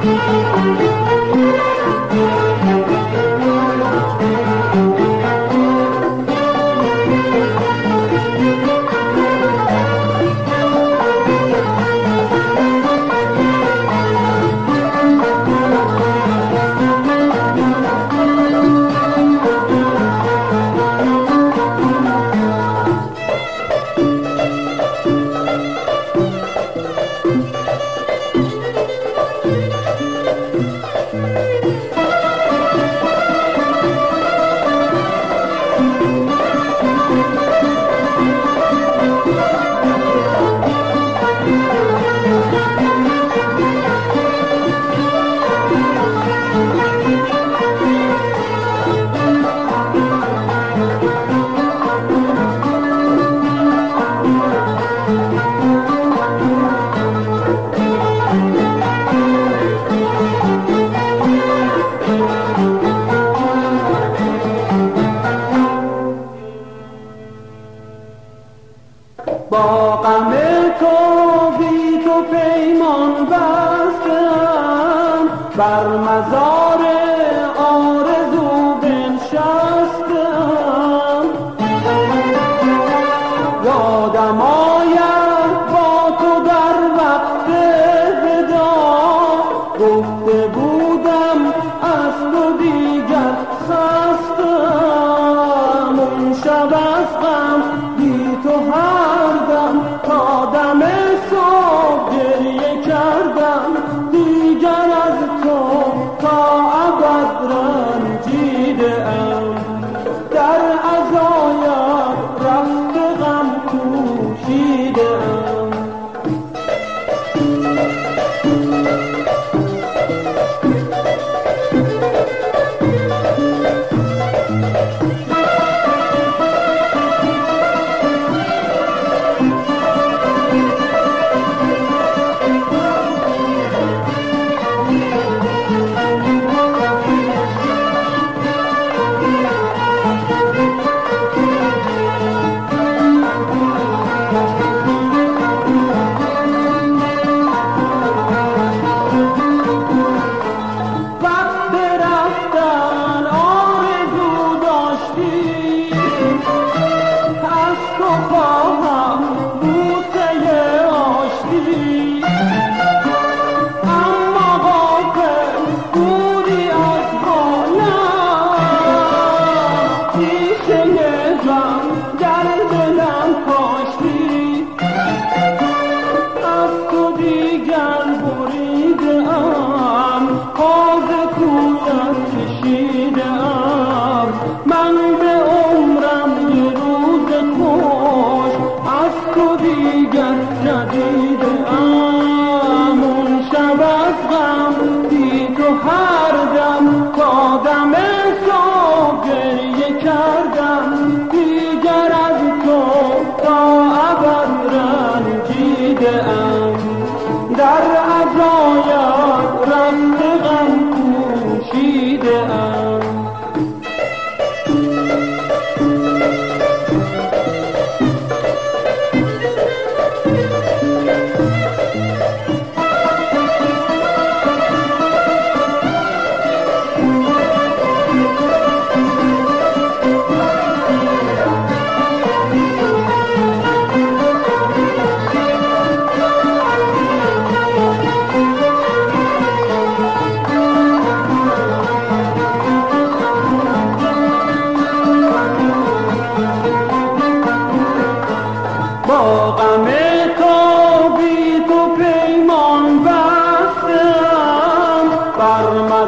thank mm -hmm. you با غم تو بی تو پیمان بستم. بر مزار آرزو بنشستم. یادم آید با تو در وقت ودا گفته بودم از تو دیگر خستم. اون شب از غم بی تو هم غم بی تو هر دم تا دم گریه کردم. دیگر از تو تا ابد رنجیده ام.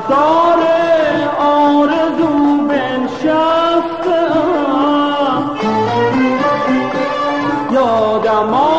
بازار آرزو بنشستم یادم